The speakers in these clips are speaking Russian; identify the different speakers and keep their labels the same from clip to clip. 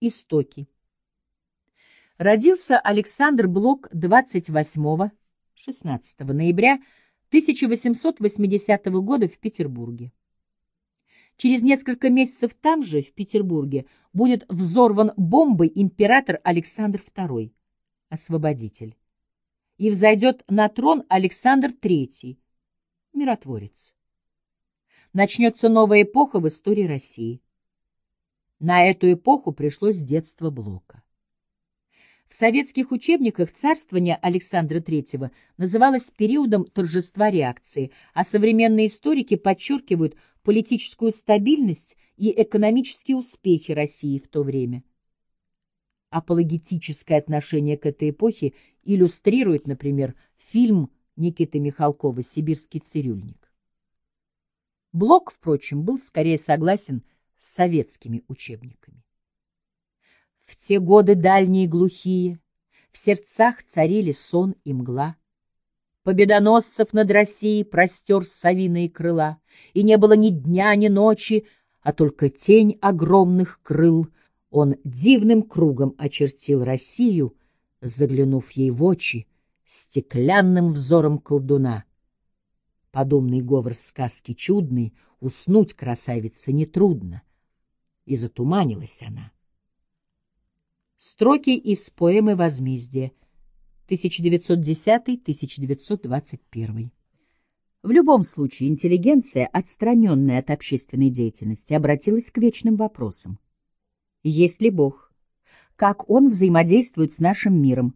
Speaker 1: Истоки. Родился Александр Блок 28-16 ноября 1880 года в Петербурге. Через несколько месяцев там же, в Петербурге, будет взорван бомбой император Александр II, освободитель, и взойдет на трон Александр III, миротворец. Начнется новая эпоха в истории России. На эту эпоху пришлось детство Блока. В советских учебниках царствование Александра III называлось периодом торжества реакции, а современные историки подчеркивают политическую стабильность и экономические успехи России в то время. Апологетическое отношение к этой эпохе иллюстрирует, например, фильм Никиты Михалкова «Сибирский цирюльник». Блок, впрочем, был скорее согласен с советскими учебниками. В те годы дальние и глухие, В сердцах царили сон и мгла. Победоносцев над Россией простер совиные крыла, И не было ни дня, ни ночи, А только тень огромных крыл. Он дивным кругом очертил Россию, Заглянув ей в очи Стеклянным взором колдуна. Подобный говор сказки чудный Уснуть красавице нетрудно. И затуманилась она. Строки из поэмы «Возмездие» 1910-1921. В любом случае интеллигенция, отстраненная от общественной деятельности, обратилась к вечным вопросам. Есть ли Бог? Как Он взаимодействует с нашим миром?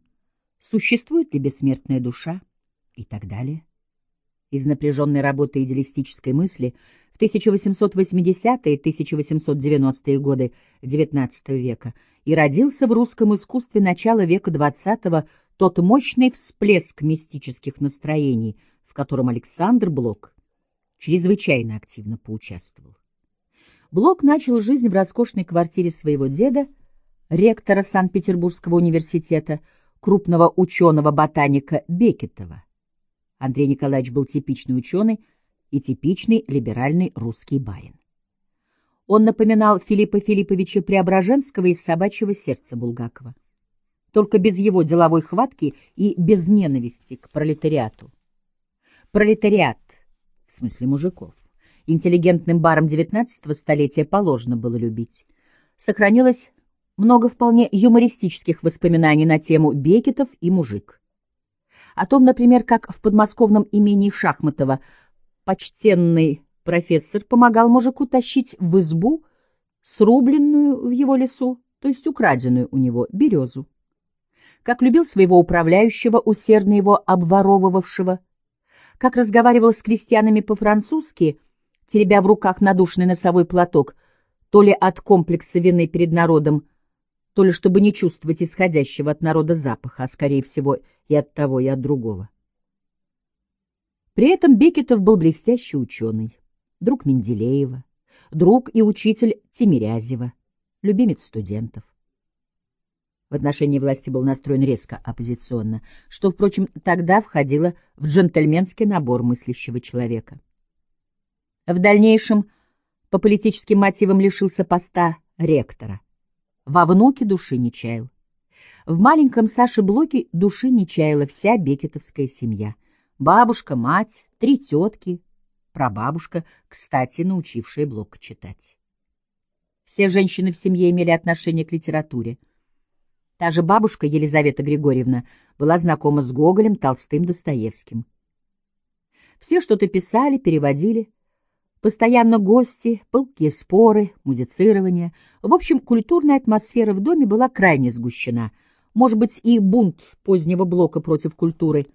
Speaker 1: Существует ли бессмертная душа? И так далее. Из напряженной работы идеалистической мысли в 1880-е и 1890-е годы XIX века и родился в русском искусстве начала века XX тот мощный всплеск мистических настроений, в котором Александр Блок чрезвычайно активно поучаствовал. Блок начал жизнь в роскошной квартире своего деда, ректора Санкт-Петербургского университета, крупного ученого-ботаника Бекетова. Андрей Николаевич был типичный ученый и типичный либеральный русский барин. Он напоминал Филиппа Филипповича Преображенского из «Собачьего сердца» Булгакова. Только без его деловой хватки и без ненависти к пролетариату. Пролетариат, в смысле мужиков, интеллигентным баром XIX столетия положено было любить. Сохранилось много вполне юмористических воспоминаний на тему Бекетов и мужик о том, например, как в подмосковном имении Шахматова почтенный профессор помогал мужику тащить в избу срубленную в его лесу, то есть украденную у него березу. Как любил своего управляющего, усердно его обворовывавшего, как разговаривал с крестьянами по-французски, теребя в руках надушный носовой платок, то ли от комплекса вины перед народом, то ли чтобы не чувствовать исходящего от народа запаха, а, скорее всего, и от того, и от другого. При этом Бекетов был блестящий ученый, друг Менделеева, друг и учитель Тимирязева, любимец студентов. В отношении власти был настроен резко оппозиционно, что, впрочем, тогда входило в джентльменский набор мыслящего человека. В дальнейшем по политическим мотивам лишился поста ректора – во внуке души не чаял. В маленьком Саше Блоке души не чаяла вся бекетовская семья. Бабушка, мать, три тетки, прабабушка, кстати, научившая Блока читать. Все женщины в семье имели отношение к литературе. Та же бабушка Елизавета Григорьевна была знакома с Гоголем, Толстым, Достоевским. Все что-то писали, переводили, Постоянно гости, пылкие споры, музицирование. В общем, культурная атмосфера в доме была крайне сгущена. Может быть, и бунт позднего блока против культуры,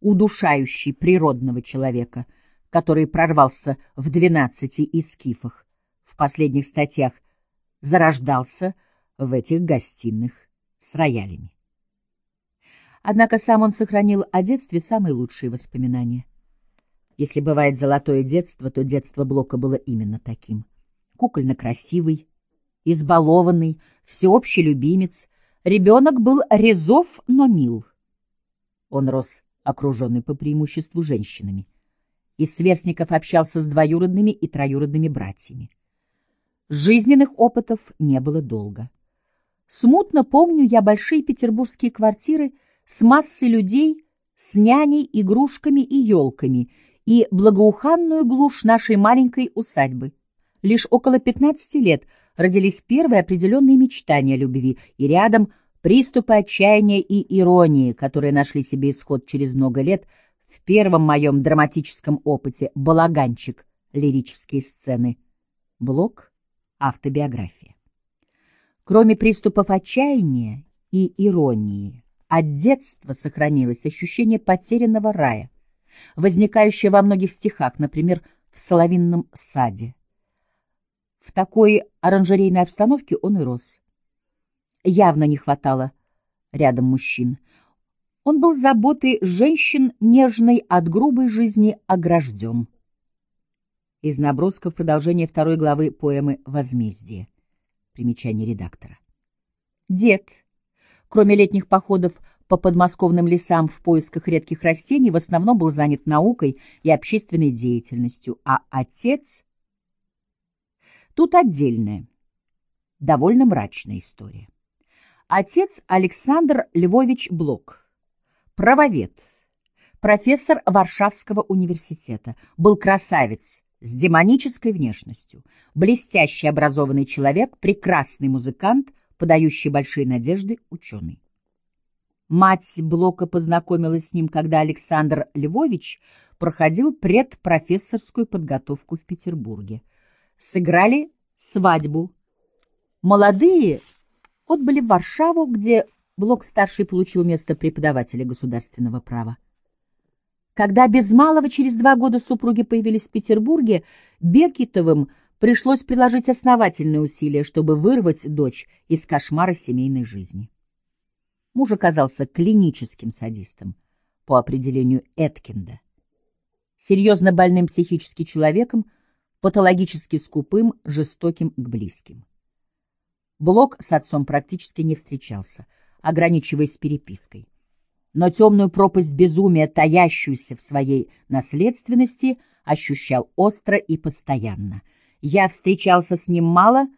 Speaker 1: удушающий природного человека, который прорвался в двенадцати искифах, в последних статьях, зарождался в этих гостиных с роялями. Однако сам он сохранил о детстве самые лучшие воспоминания — если бывает золотое детство, то детство Блока было именно таким. Кукольно красивый, избалованный, всеобщий любимец. Ребенок был резов, но мил. Он рос окруженный по преимуществу женщинами. Из сверстников общался с двоюродными и троюродными братьями. Жизненных опытов не было долго. Смутно помню я большие петербургские квартиры с массой людей, с няней, игрушками и елками, и благоуханную глушь нашей маленькой усадьбы. Лишь около 15 лет родились первые определенные мечтания любви, и рядом приступы отчаяния и иронии, которые нашли себе исход через много лет в первом моем драматическом опыте «Балаганчик. Лирические сцены». Блок «Автобиография». Кроме приступов отчаяния и иронии, от детства сохранилось ощущение потерянного рая, возникающее во многих стихах, например, в «Соловинном саде». В такой оранжерейной обстановке он и рос. Явно не хватало рядом мужчин. Он был заботой женщин, нежной от грубой жизни, огражден. Из набросков продолжение второй главы поэмы «Возмездие». Примечание редактора. Дед, кроме летних походов по подмосковным лесам в поисках редких растений, в основном был занят наукой и общественной деятельностью, а отец... Тут отдельная, довольно мрачная история. Отец Александр Львович Блок, правовед, профессор Варшавского университета, был красавец, с демонической внешностью, блестящий образованный человек, прекрасный музыкант, подающий большие надежды ученый. Мать Блока познакомилась с ним, когда Александр Львович проходил предпрофессорскую подготовку в Петербурге. Сыграли свадьбу. Молодые отбыли в Варшаву, где Блок-старший получил место преподавателя государственного права. Когда без малого через два года супруги появились в Петербурге, Бекетовым пришлось приложить основательные усилия, чтобы вырвать дочь из кошмара семейной жизни. Муж оказался клиническим садистом по определению Эткинда. Серьезно больным психически человеком, патологически скупым, жестоким к близким. Блок с отцом практически не встречался, ограничиваясь перепиской но темную пропасть безумия, таящуюся в своей наследственности, ощущал остро и постоянно. Я встречался с ним мало,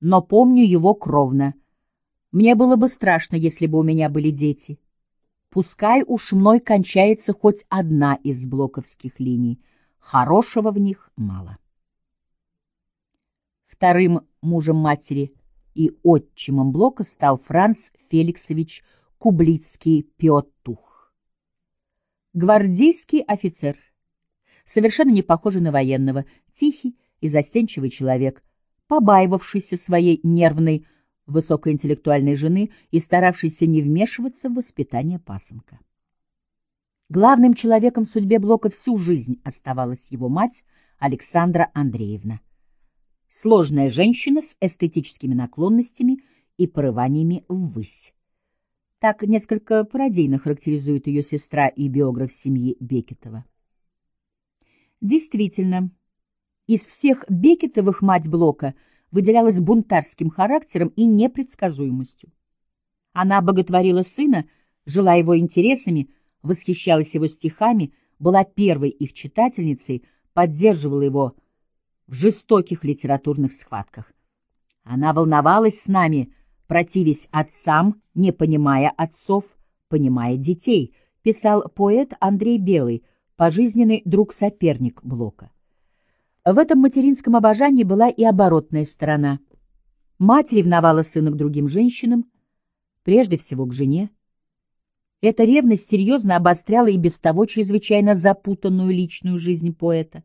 Speaker 1: но помню его кровно. Мне было бы страшно, если бы у меня были дети. Пускай уж мной кончается хоть одна из блоковских линий, хорошего в них мало. Вторым мужем матери и отчимом Блока стал Франц Феликсович Кублицкий Пиотух. Гвардейский офицер, совершенно не похожий на военного, тихий и застенчивый человек, побаивавшийся своей нервной, высокоинтеллектуальной жены и старавшийся не вмешиваться в воспитание пасынка. Главным человеком в судьбе Блока всю жизнь оставалась его мать Александра Андреевна. Сложная женщина с эстетическими наклонностями и порываниями ввысь. Так несколько пародийно характеризует ее сестра и биограф семьи Бекетова. Действительно, из всех Бекетовых мать Блока выделялась бунтарским характером и непредсказуемостью. Она боготворила сына, жила его интересами, восхищалась его стихами, была первой их читательницей, поддерживала его в жестоких литературных схватках. Она волновалась с нами, противясь отцам, не понимая отцов, понимая детей, писал поэт Андрей Белый, пожизненный друг-соперник Блока. В этом материнском обожании была и оборотная сторона. Мать ревновала сына к другим женщинам, прежде всего к жене. Эта ревность серьезно обостряла и без того чрезвычайно запутанную личную жизнь поэта.